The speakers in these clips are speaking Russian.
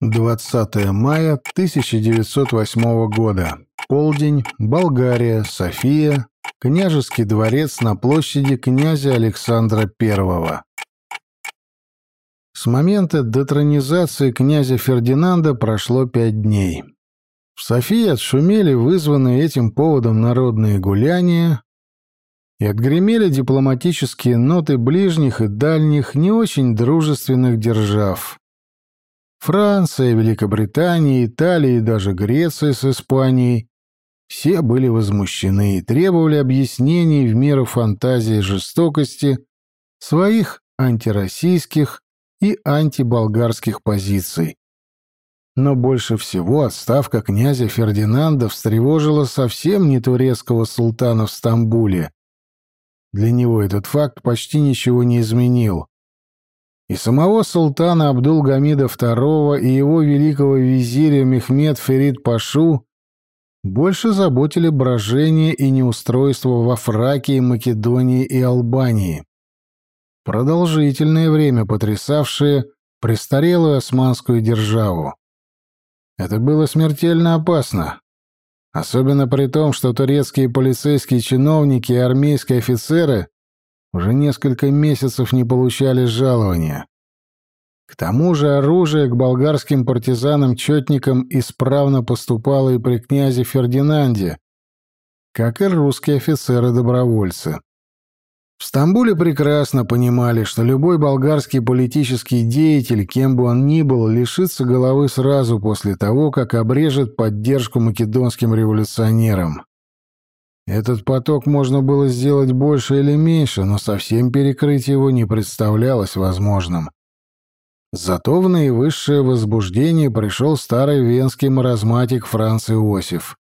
20 мая 1908 года. Полдень. Болгария. София. Княжеский дворец на площади князя Александра I. С момента детронизации князя Фердинанда прошло пять дней. В Софии отшумели вызванные этим поводом народные гуляния и отгремели дипломатические ноты ближних и дальних, не очень дружественных держав. Франция, Великобритания, Италия и даже Греция с Испанией все были возмущены и требовали объяснений в меру фантазии и жестокости своих антироссийских и антиболгарских позиций. Но больше всего отставка князя Фердинанда встревожила совсем не турецкого султана в Стамбуле. Для него этот факт почти ничего не изменил и самого султана Абдул-Гамида II и его великого визиря Мехмед Ферид Пашу больше заботили брожение и неустройство во Фракии, Македонии и Албании, продолжительное время потрясавшие престарелую османскую державу. Это было смертельно опасно, особенно при том, что турецкие полицейские чиновники и армейские офицеры уже несколько месяцев не получали жалования. К тому же оружие к болгарским партизанам-четникам исправно поступало и при князе Фердинанде, как и русские офицеры-добровольцы. В Стамбуле прекрасно понимали, что любой болгарский политический деятель, кем бы он ни был, лишится головы сразу после того, как обрежет поддержку македонским революционерам. Этот поток можно было сделать больше или меньше, но совсем перекрыть его не представлялось возможным. Зато в наивысшее возбуждение пришел старый венский маразматик Франц Иосиф,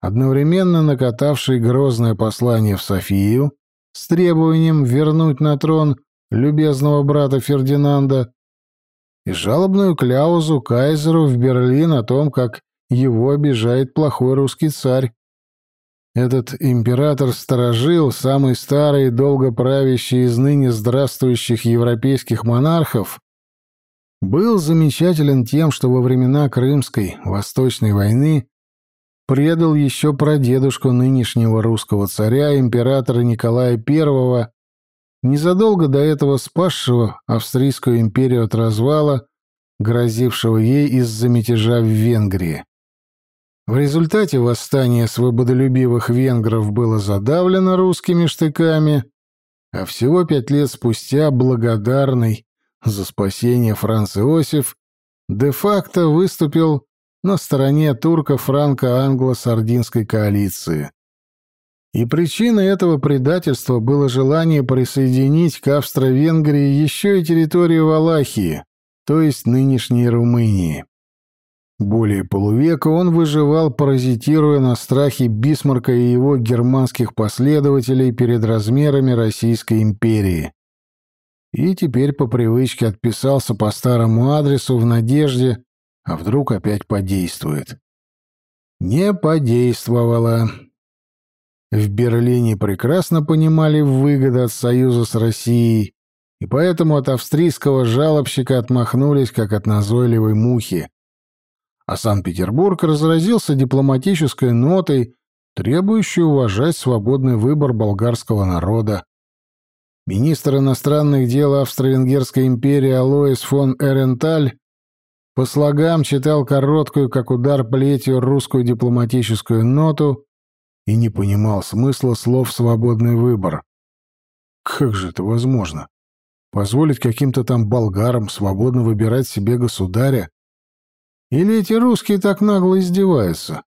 одновременно накатавший грозное послание в Софию с требованием вернуть на трон любезного брата Фердинанда и жалобную кляузу кайзеру в Берлин о том, как его обижает плохой русский царь. Этот император-сторожил, самый старый и долго правящий из ныне здравствующих европейских монархов, был замечателен тем, что во времена Крымской Восточной войны предал еще прадедушку нынешнего русского царя, императора Николая I, незадолго до этого спасшего Австрийскую империю от развала, грозившего ей из-за мятежа в Венгрии. В результате восстание свободолюбивых венгров было задавлено русскими штыками, а всего пять лет спустя благодарный за спасение Франц Иосиф де-факто выступил на стороне турко-франко-англо-сардинской коалиции. И причиной этого предательства было желание присоединить к Австро-Венгрии еще и территорию Валахии, то есть нынешней Румынии. Более полувека он выживал, паразитируя на страхе Бисмарка и его германских последователей перед размерами Российской империи. И теперь по привычке отписался по старому адресу в надежде, а вдруг опять подействует. Не подействовало. В Берлине прекрасно понимали выгоды от союза с Россией, и поэтому от австрийского жалобщика отмахнулись, как от назойливой мухи а Санкт-Петербург разразился дипломатической нотой, требующей уважать свободный выбор болгарского народа. Министр иностранных дел Австро-Венгерской империи Алоис фон Эренталь по слогам читал короткую, как удар плетью, русскую дипломатическую ноту и не понимал смысла слов «свободный выбор». Как же это возможно? Позволить каким-то там болгарам свободно выбирать себе государя? Или эти русские так нагло издеваются?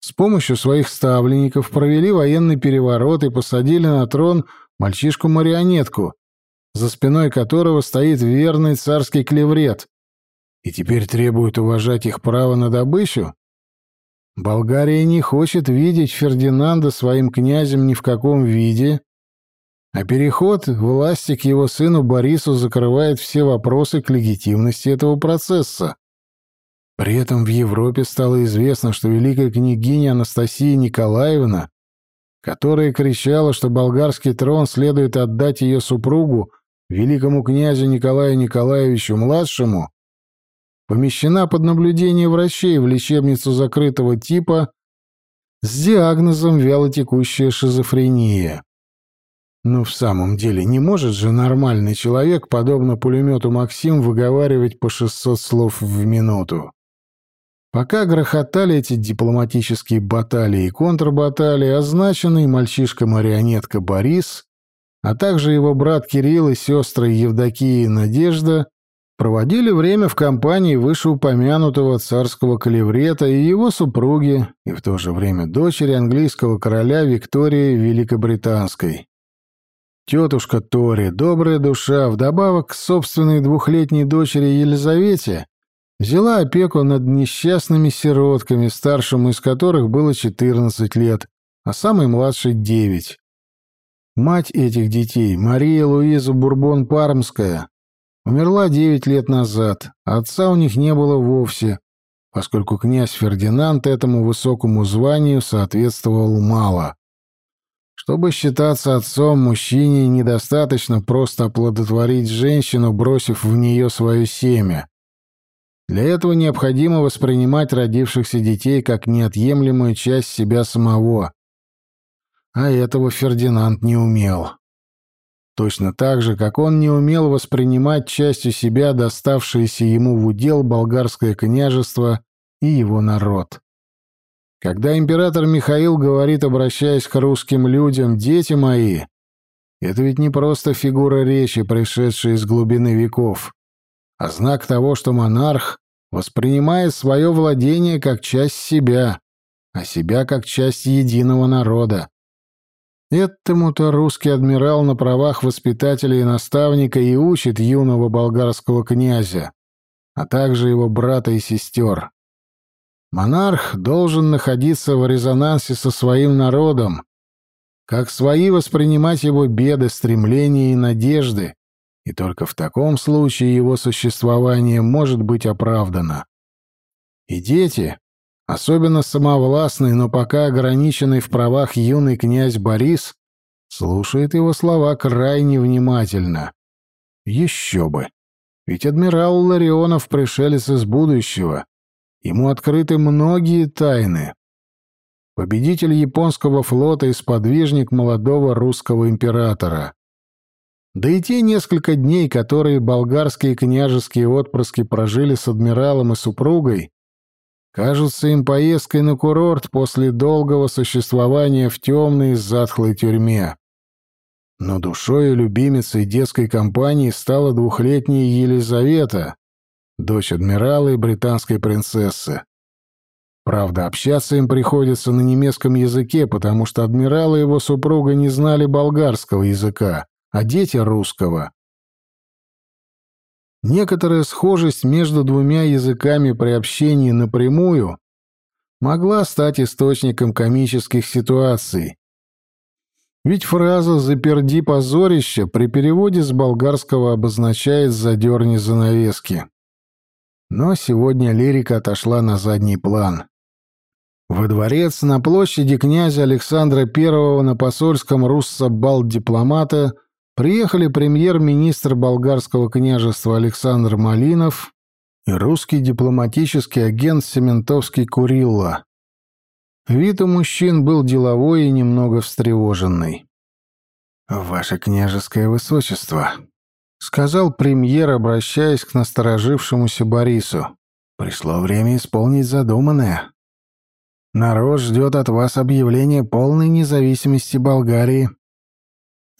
С помощью своих ставленников провели военный переворот и посадили на трон мальчишку-марионетку, за спиной которого стоит верный царский клеврет, и теперь требуют уважать их право на добычу? Болгария не хочет видеть Фердинанда своим князем ни в каком виде, а переход власти к его сыну Борису закрывает все вопросы к легитимности этого процесса. При этом в Европе стало известно, что великая княгиня Анастасия Николаевна, которая кричала, что болгарский трон следует отдать ее супругу, великому князю Николаю Николаевичу-младшему, помещена под наблюдение врачей в лечебницу закрытого типа с диагнозом вялотекущая шизофрения. Ну, в самом деле, не может же нормальный человек, подобно пулемету «Максим», выговаривать по 600 слов в минуту. Пока грохотали эти дипломатические баталии и контрбаталии, означенный мальчишка-марионетка Борис, а также его брат Кирилл и сестры Евдокия и Надежда проводили время в компании вышеупомянутого царского калеврета и его супруги, и в то же время дочери английского короля Виктории Великобританской. Тетушка Тори, добрая душа, вдобавок к собственной двухлетней дочери Елизавете, взяла опеку над несчастными сиротками, старшему из которых было 14 лет, а самой младшей — 9. Мать этих детей, Мария Луиза Бурбон-Пармская, Умерла девять лет назад, а отца у них не было вовсе, поскольку князь Фердинанд этому высокому званию соответствовал мало. Чтобы считаться отцом, мужчине недостаточно просто оплодотворить женщину, бросив в нее свое семя. Для этого необходимо воспринимать родившихся детей как неотъемлемую часть себя самого. А этого Фердинанд не умел. Точно так же, как он не умел воспринимать частью себя доставшееся ему в удел болгарское княжество и его народ. Когда император Михаил говорит, обращаясь к русским людям, «Дети мои», это ведь не просто фигура речи, пришедшая из глубины веков, а знак того, что монарх воспринимает свое владение как часть себя, а себя как часть единого народа. Этому-то русский адмирал на правах воспитателя и наставника и учит юного болгарского князя, а также его брата и сестер. Монарх должен находиться в резонансе со своим народом, как свои воспринимать его беды, стремления и надежды, и только в таком случае его существование может быть оправдано. И дети, Особенно самовластный, но пока ограниченный в правах юный князь Борис слушает его слова крайне внимательно. Еще бы. Ведь адмирал Ларионов пришелец из будущего. Ему открыты многие тайны. Победитель японского флота и сподвижник молодого русского императора. Да и те несколько дней, которые болгарские княжеские отпрыски прожили с адмиралом и супругой, кажутся им поездкой на курорт после долгого существования в темной затхлой тюрьме. Но душой и любимицей детской компании стала двухлетняя Елизавета, дочь адмирала и британской принцессы. Правда, общаться им приходится на немецком языке, потому что адмирал и его супруга не знали болгарского языка, а дети — русского. Некоторая схожесть между двумя языками при общении напрямую могла стать источником комических ситуаций. Ведь фраза «заперди позорище» при переводе с болгарского обозначает «задерни занавески». Но сегодня лирика отошла на задний план. Во дворец на площади князя Александра I на посольском руссо-бал-дипломата – приехали премьер-министр болгарского княжества Александр Малинов и русский дипломатический агент Сементовский Курилла. Вид у мужчин был деловой и немного встревоженный. «Ваше княжеское высочество», — сказал премьер, обращаясь к насторожившемуся Борису, — «пришло время исполнить задуманное. Народ ждет от вас объявления полной независимости Болгарии».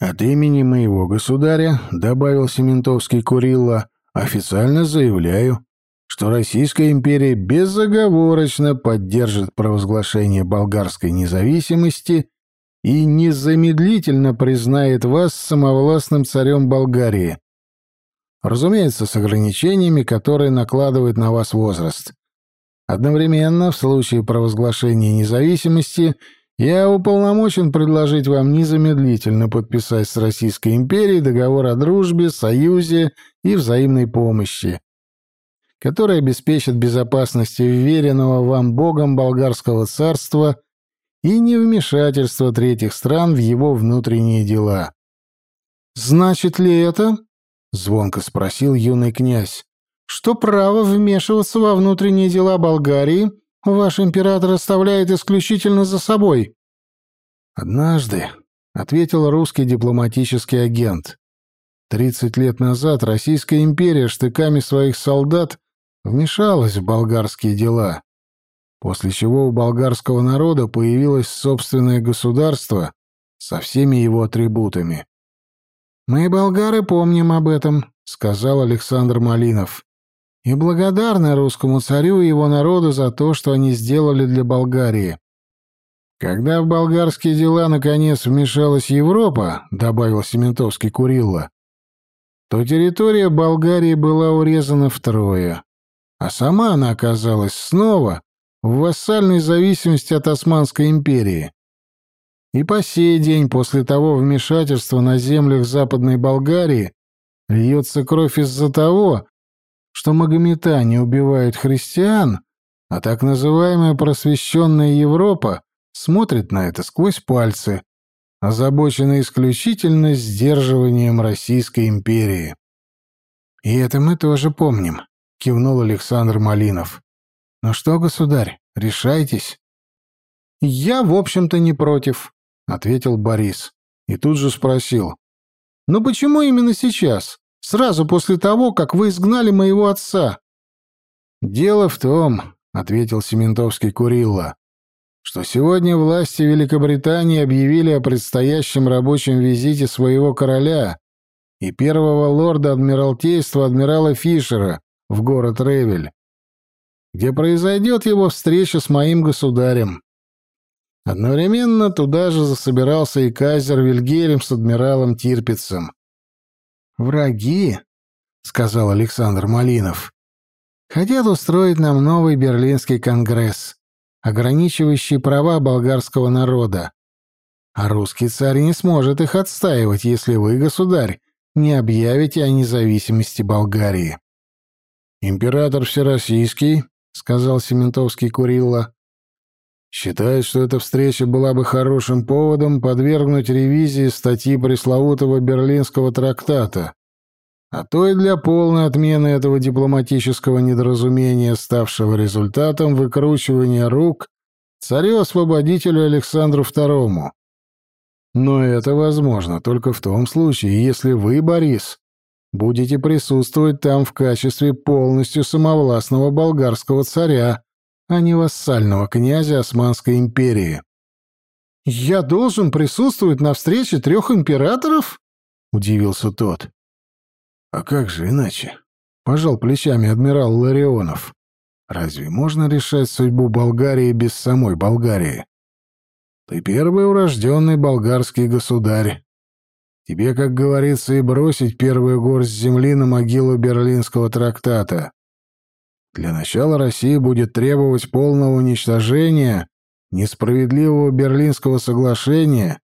«От имени моего государя», — добавил Сементовский Курилла, — «официально заявляю, что Российская империя безоговорочно поддержит провозглашение болгарской независимости и незамедлительно признает вас самовластным царем Болгарии. Разумеется, с ограничениями, которые накладывает на вас возраст. Одновременно, в случае провозглашения независимости — я уполномочен предложить вам незамедлительно подписать с Российской империей договор о дружбе, союзе и взаимной помощи, который обеспечит безопасность веренного вам Богом болгарского царства и невмешательство третьих стран в его внутренние дела. «Значит ли это?» — звонко спросил юный князь что право вмешиваться во внутренние дела Болгарии ваш император оставляет исключительно за собой. Однажды, — ответил русский дипломатический агент, — тридцать лет назад Российская империя штыками своих солдат вмешалась в болгарские дела, после чего у болгарского народа появилось собственное государство со всеми его атрибутами. «Мы, болгары, помним об этом», — сказал Александр Малинов и благодарны русскому царю и его народу за то, что они сделали для Болгарии. Когда в болгарские дела наконец вмешалась Европа, добавил Сементовский Курилла, то территория Болгарии была урезана втрое, а сама она оказалась снова в вассальной зависимости от Османской империи. И по сей день после того вмешательства на землях Западной Болгарии льется кровь из-за того, что магометане убивают христиан, а так называемая просвещенная Европа смотрит на это сквозь пальцы, озабочена исключительно сдерживанием Российской империи. «И это мы тоже помним», — кивнул Александр Малинов. «Ну что, государь, решайтесь». «Я, в общем-то, не против», — ответил Борис. И тут же спросил. «Но почему именно сейчас? Сразу после того, как вы изгнали моего отца». «Дело в том», — ответил Сементовский Курилла, что сегодня власти Великобритании объявили о предстоящем рабочем визите своего короля и первого лорда Адмиралтейства адмирала Фишера в город Ревель, где произойдет его встреча с моим государем. Одновременно туда же засобирался и кайзер Вильгельм с адмиралом Тирпицем. «Враги», — сказал Александр Малинов, — «хотят устроить нам новый Берлинский конгресс, ограничивающий права болгарского народа. А русский царь не сможет их отстаивать, если вы, государь, не объявите о независимости Болгарии». «Император Всероссийский», — сказал Сементовский Курилла, Считает, что эта встреча была бы хорошим поводом подвергнуть ревизии статьи пресловутого Берлинского трактата, а то и для полной отмены этого дипломатического недоразумения, ставшего результатом выкручивания рук царю-освободителю Александру II. Но это возможно только в том случае, если вы, Борис, будете присутствовать там в качестве полностью самовластного болгарского царя, а не вассального князя Османской империи. «Я должен присутствовать на встрече трех императоров?» — удивился тот. «А как же иначе?» — пожал плечами адмирал Ларионов. «Разве можно решать судьбу Болгарии без самой Болгарии? Ты первый урожденный болгарский государь. Тебе, как говорится, и бросить первую горсть земли на могилу Берлинского трактата. Для начала Россия будет требовать полного уничтожения несправедливого Берлинского соглашения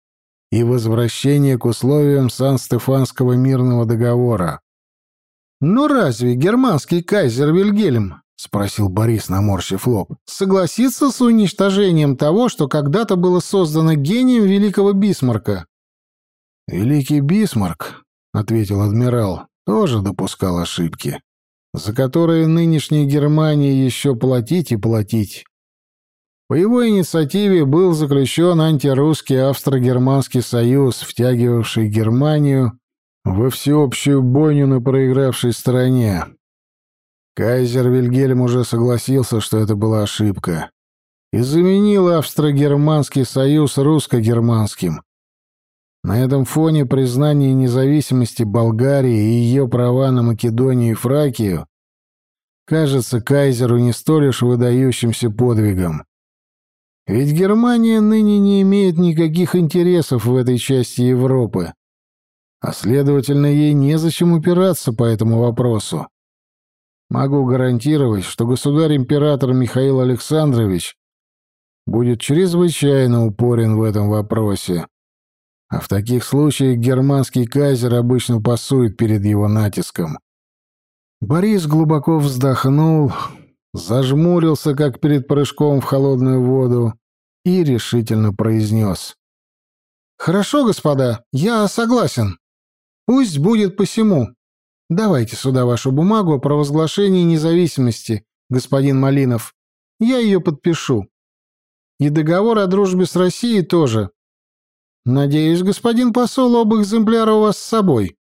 и возвращения к условиям Сан-Стефанского мирного договора. «Но разве германский кайзер Вильгельм, — спросил Борис, наморщив лоб, — согласится с уничтожением того, что когда-то было создано гением великого Бисмарка?» «Великий Бисмарк, — ответил адмирал, — тоже допускал ошибки за которые нынешней Германии еще платить и платить. По его инициативе был заключен антирусский австро-германский союз, втягивавший Германию во всеобщую бойню на проигравшей стороне. Кайзер Вильгельм уже согласился, что это была ошибка, и заменил австро-германский союз русско-германским. На этом фоне признание независимости Болгарии и ее права на Македонию и Фракию кажется кайзеру не столь уж выдающимся подвигом. Ведь Германия ныне не имеет никаких интересов в этой части Европы, а следовательно, ей незачем упираться по этому вопросу. Могу гарантировать, что государь-император Михаил Александрович будет чрезвычайно упорен в этом вопросе. А в таких случаях германский кайзер обычно пасует перед его натиском. Борис глубоко вздохнул, зажмурился, как перед прыжком в холодную воду, и решительно произнес. «Хорошо, господа, я согласен. Пусть будет посему. Давайте сюда вашу бумагу о провозглашении независимости, господин Малинов. Я ее подпишу. И договор о дружбе с Россией тоже. Надеюсь, господин посол, оба экземпляра у вас с собой.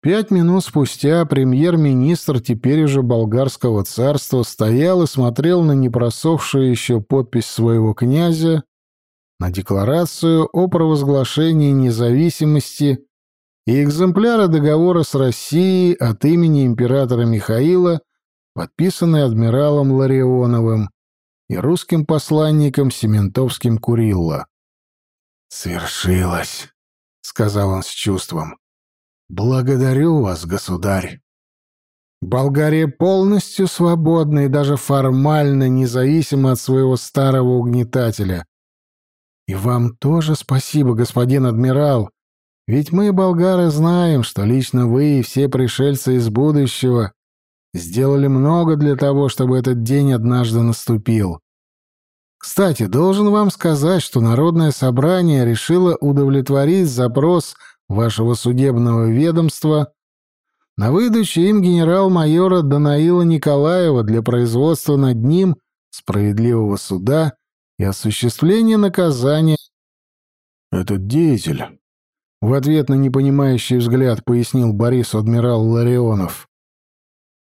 Пять минут спустя премьер-министр теперь уже болгарского царства стоял и смотрел на непросохшую еще подпись своего князя, на декларацию о провозглашении независимости и экземпляры договора с Россией от имени императора Михаила, подписанный адмиралом Ларионовым и русским посланником Сементовским Курилла. «Свершилось», — сказал он с чувством. «Благодарю вас, государь. Болгария полностью свободна и даже формально независима от своего старого угнетателя. И вам тоже спасибо, господин адмирал, ведь мы, болгары, знаем, что лично вы и все пришельцы из будущего сделали много для того, чтобы этот день однажды наступил. Кстати, должен вам сказать, что Народное собрание решило удовлетворить запрос вашего судебного ведомства. На выдачу им генерал-майора Данаила Николаева для производства над ним справедливого суда и осуществления наказания. Этот деятель, в ответ на непонимающий взгляд пояснил Борису адмирал Ларионов,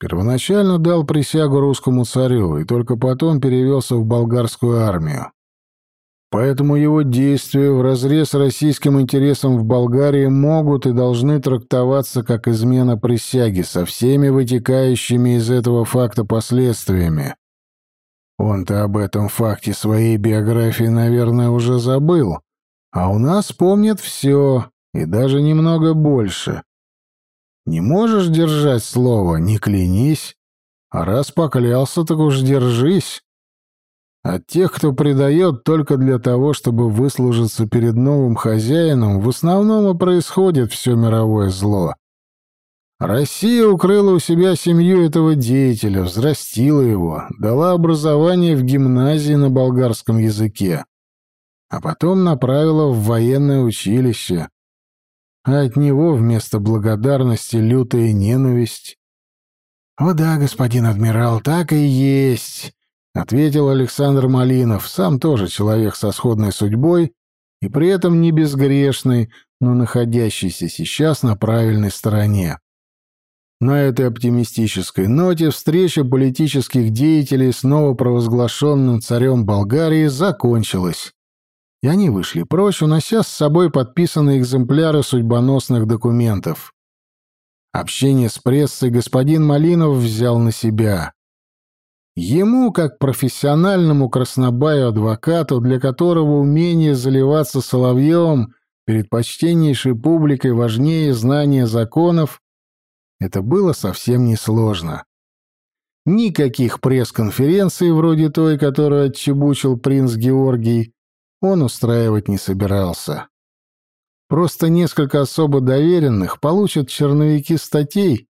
первоначально дал присягу русскому царю и только потом перевелся в болгарскую армию. Поэтому его действия вразрез российским интересам в Болгарии могут и должны трактоваться как измена присяги со всеми вытекающими из этого факта последствиями. Он-то об этом факте своей биографии, наверное, уже забыл, а у нас помнят все, и даже немного больше. Не можешь держать слово, не клянись, а раз поклялся, так уж держись. От тех, кто предает только для того, чтобы выслужиться перед новым хозяином, в основном и происходит все мировое зло. Россия укрыла у себя семью этого деятеля, взрастила его, дала образование в гимназии на болгарском языке, а потом направила в военное училище, а от него вместо благодарности лютая ненависть. «О да, господин адмирал, так и есть», — ответил Александр Малинов, сам тоже человек со сходной судьбой и при этом не безгрешный, но находящийся сейчас на правильной стороне. На этой оптимистической ноте встреча политических деятелей с новопровозглашенным царем Болгарии закончилась, и они вышли прочь, унося с собой подписанные экземпляры судьбоносных документов. Общение с прессой господин Малинов взял на себя. Ему, как профессиональному краснобаю-адвокату, для которого умение заливаться соловьем перед почтеннейшей публикой важнее знания законов, это было совсем несложно. Никаких пресс-конференций вроде той, которую отчебучил принц Георгий, он устраивать не собирался. Просто несколько особо доверенных получат черновики статей,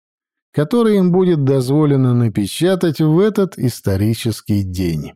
которые им будет дозволено напечатать в этот исторический день.